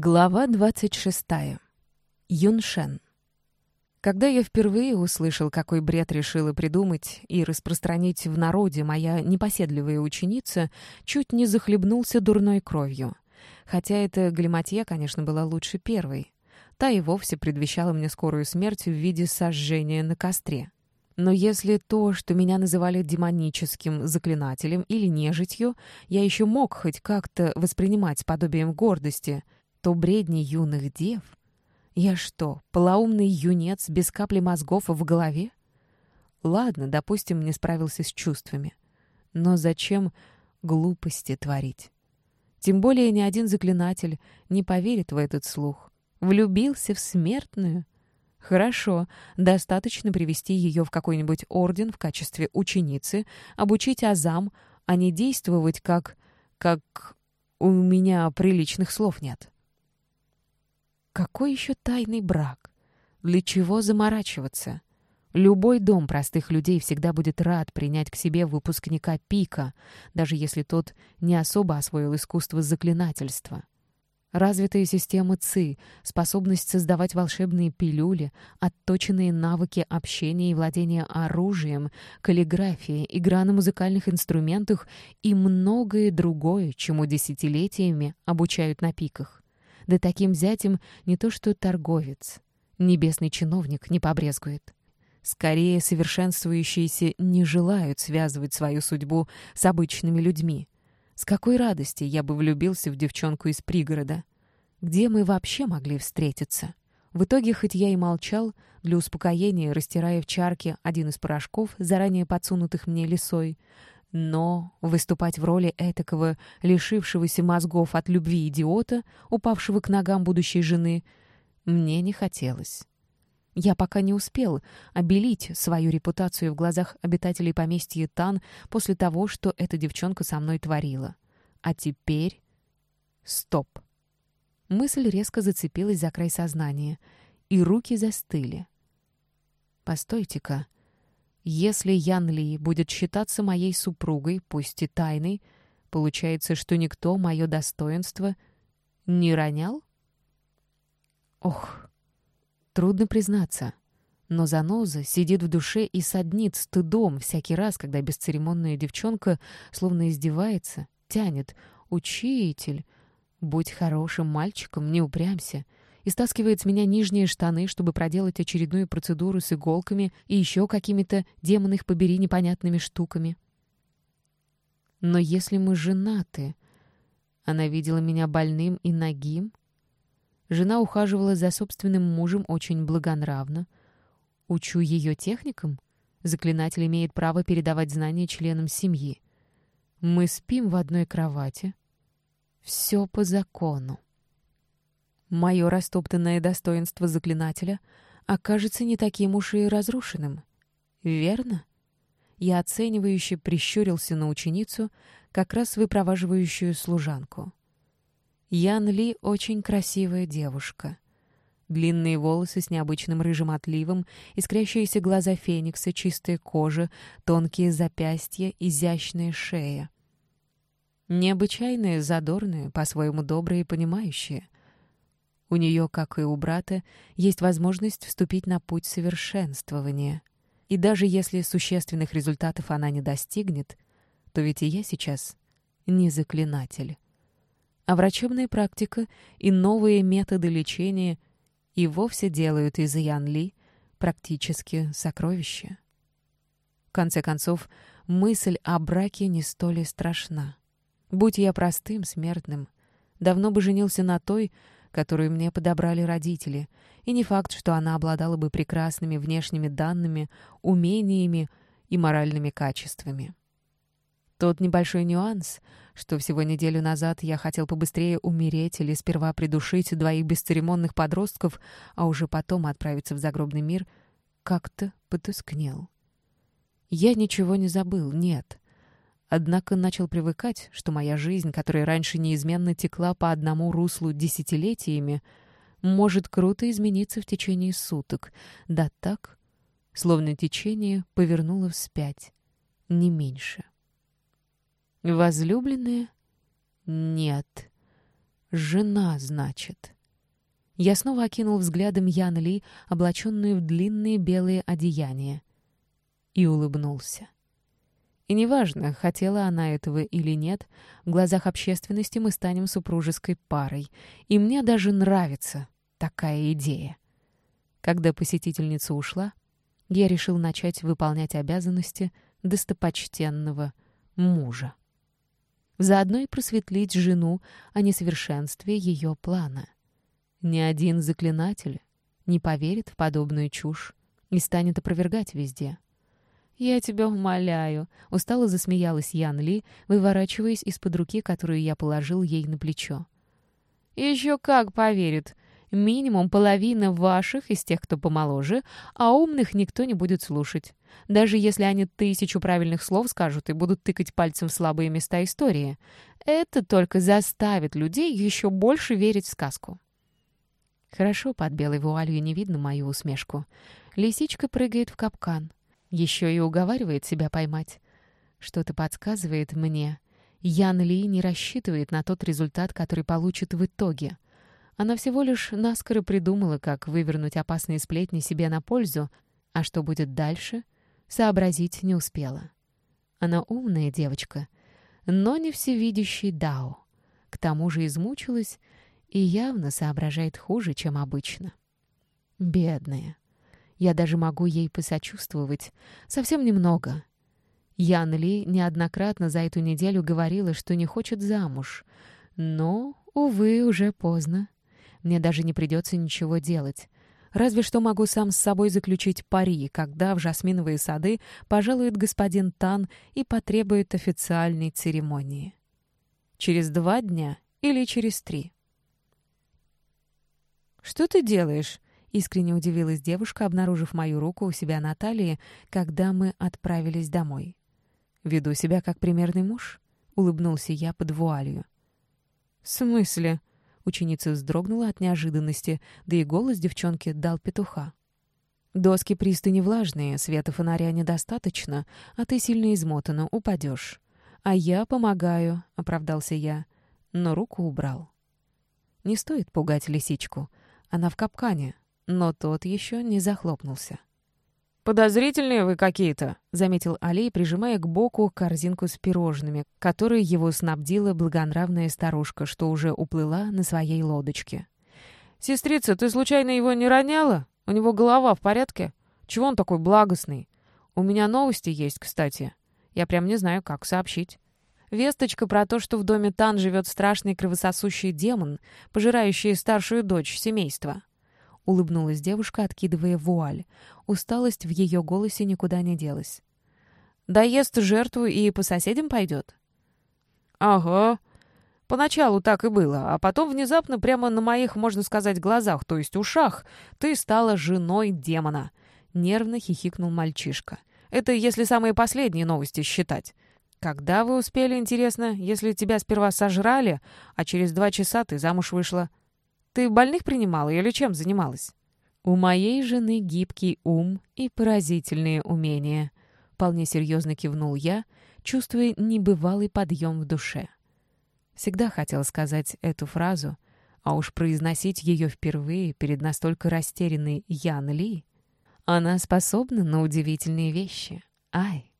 Глава 26. Юншен. Когда я впервые услышал, какой бред решила придумать и распространить в народе моя непоседливая ученица, чуть не захлебнулся дурной кровью. Хотя эта галиматья, конечно, была лучше первой. Та и вовсе предвещала мне скорую смерть в виде сожжения на костре. Но если то, что меня называли демоническим заклинателем или нежитью, я еще мог хоть как-то воспринимать подобием гордости — то бредни юных дев? Я что, полоумный юнец без капли мозгов в голове? Ладно, допустим, не справился с чувствами. Но зачем глупости творить? Тем более ни один заклинатель не поверит в этот слух. Влюбился в смертную? Хорошо, достаточно привести ее в какой-нибудь орден в качестве ученицы, обучить азам, а не действовать как... как... у меня приличных слов нет. Какой еще тайный брак? Для чего заморачиваться? Любой дом простых людей всегда будет рад принять к себе выпускника пика, даже если тот не особо освоил искусство заклинательства. Развитая система ЦИ, способность создавать волшебные пилюли, отточенные навыки общения и владения оружием, каллиграфия, игра на музыкальных инструментах и многое другое, чему десятилетиями обучают на пиках. Да таким зятем не то что торговец. Небесный чиновник не побрезгует. Скорее, совершенствующиеся не желают связывать свою судьбу с обычными людьми. С какой радости я бы влюбился в девчонку из пригорода? Где мы вообще могли встретиться? В итоге, хоть я и молчал, для успокоения, растирая в чарке один из порошков, заранее подсунутых мне лисой, но выступать в роли этакого, лишившегося мозгов от любви идиота, упавшего к ногам будущей жены, мне не хотелось. Я пока не успел обелить свою репутацию в глазах обитателей поместья Тан после того, что эта девчонка со мной творила. А теперь... Стоп. Мысль резко зацепилась за край сознания, и руки застыли. «Постойте-ка», если Ян Ли будет считаться моей супругой, пусть и тайной, получается, что никто мое достоинство не ронял? Ох, трудно признаться. Но заноза сидит в душе и саднит стыдом всякий раз, когда бесцеремонная девчонка словно издевается, тянет. «Учитель, будь хорошим мальчиком, не упрямься и стаскивает с меня нижние штаны, чтобы проделать очередную процедуру с иголками и еще какими-то, демон их побери, непонятными штуками. Но если мы женаты... Она видела меня больным и нагим. Жена ухаживала за собственным мужем очень благонравно. Учу ее техникам. Заклинатель имеет право передавать знания членам семьи. Мы спим в одной кровати. Все по закону. Мое растоптанное достоинство заклинателя окажется не таким уж и разрушенным. Верно? Я оценивающе прищурился на ученицу, как раз выпроваживающую служанку. Ян Ли очень красивая девушка. Длинные волосы с необычным рыжим отливом, искрящиеся глаза феникса, чистая кожа, тонкие запястья, изящная шея. Необычайная, задорная, по-своему добрая и понимающая — у нее, как и у брата, есть возможность вступить на путь совершенствования. И даже если существенных результатов она не достигнет, то ведь и я сейчас не заклинатель. А врачебная практика и новые методы лечения и вовсе делают из Ян Ли практически сокровище. В конце концов, мысль о браке не столь страшна. Будь я простым смертным, давно бы женился на той, которую мне подобрали родители, и не факт, что она обладала бы прекрасными внешними данными, умениями и моральными качествами. Тот небольшой нюанс, что всего неделю назад я хотел побыстрее умереть или сперва придушить двоих бесцеремонных подростков, а уже потом отправиться в загробный мир, как-то потускнел. Я ничего не забыл, нет. Однако начал привыкать, что моя жизнь, которая раньше неизменно текла по одному руслу десятилетиями, может круто измениться в течение суток, да так, словно течение повернуло вспять, не меньше. Возлюбленная? Нет. Жена, значит. Я снова окинул взглядом Ян Ли, облаченную в длинные белые одеяния, и улыбнулся. И неважно, хотела она этого или нет, в глазах общественности мы станем супружеской парой, и мне даже нравится такая идея. Когда посетительница ушла, я решил начать выполнять обязанности достопочтенного мужа. Заодно и просветлить жену о несовершенстве ее плана. Ни один заклинатель не поверит в подобную чушь и станет опровергать везде. «Я тебя умоляю», — устало засмеялась Ян Ли, выворачиваясь из-под руки, которую я положил ей на плечо. «Еще как поверит. Минимум половина ваших из тех, кто помоложе, а умных никто не будет слушать. Даже если они тысячу правильных слов скажут и будут тыкать пальцем в слабые места истории. Это только заставит людей еще больше верить в сказку». Хорошо, под белой вуалью не видно мою усмешку. Лисичка прыгает в капкан. Еще и уговаривает себя поймать. Что-то подсказывает мне. Ян Ли не рассчитывает на тот результат, который получит в итоге. Она всего лишь наскоро придумала, как вывернуть опасные сплетни себе на пользу, а что будет дальше, сообразить не успела. Она умная девочка, но не всевидящий Дао. К тому же измучилась и явно соображает хуже, чем обычно. Бедная. Я даже могу ей посочувствовать. Совсем немного. Ян Ли неоднократно за эту неделю говорила, что не хочет замуж. Но, увы, уже поздно. Мне даже не придется ничего делать. Разве что могу сам с собой заключить пари, когда в жасминовые сады пожалует господин Тан и потребует официальной церемонии. Через два дня или через три. «Что ты делаешь?» Искренне удивилась девушка, обнаружив мою руку у себя на талии, когда мы отправились домой. «Веду себя как примерный муж?» — улыбнулся я под вуалью. «В смысле?» — ученица вздрогнула от неожиданности, да и голос девчонки дал петуха. «Доски пристани влажные, света фонаря недостаточно, а ты сильно измотана, упадешь. А я помогаю», — оправдался я, но руку убрал. «Не стоит пугать лисичку. Она в капкане, но тот еще не захлопнулся. «Подозрительные вы какие-то», — заметил Алей, прижимая к боку корзинку с пирожными, которой его снабдила благонравная старушка, что уже уплыла на своей лодочке. «Сестрица, ты случайно его не роняла? У него голова в порядке? Чего он такой благостный? У меня новости есть, кстати. Я прям не знаю, как сообщить». Весточка про то, что в доме Тан живет страшный кровососущий демон, пожирающий старшую дочь семейства. Улыбнулась девушка, откидывая вуаль. Усталость в ее голосе никуда не делась. «Доест жертву и по соседям пойдет?» «Ага. Поначалу так и было, а потом внезапно прямо на моих, можно сказать, глазах, то есть ушах, ты стала женой демона», — нервно хихикнул мальчишка. «Это если самые последние новости считать. Когда вы успели, интересно, если тебя сперва сожрали, а через два часа ты замуж вышла?» Ты больных принимала или чем занималась?» «У моей жены гибкий ум и поразительные умения», — вполне серьезно кивнул я, чувствуя небывалый подъем в душе. Всегда хотел сказать эту фразу, а уж произносить ее впервые перед настолько растерянной Ян Ли. Она способна на удивительные вещи. Ай!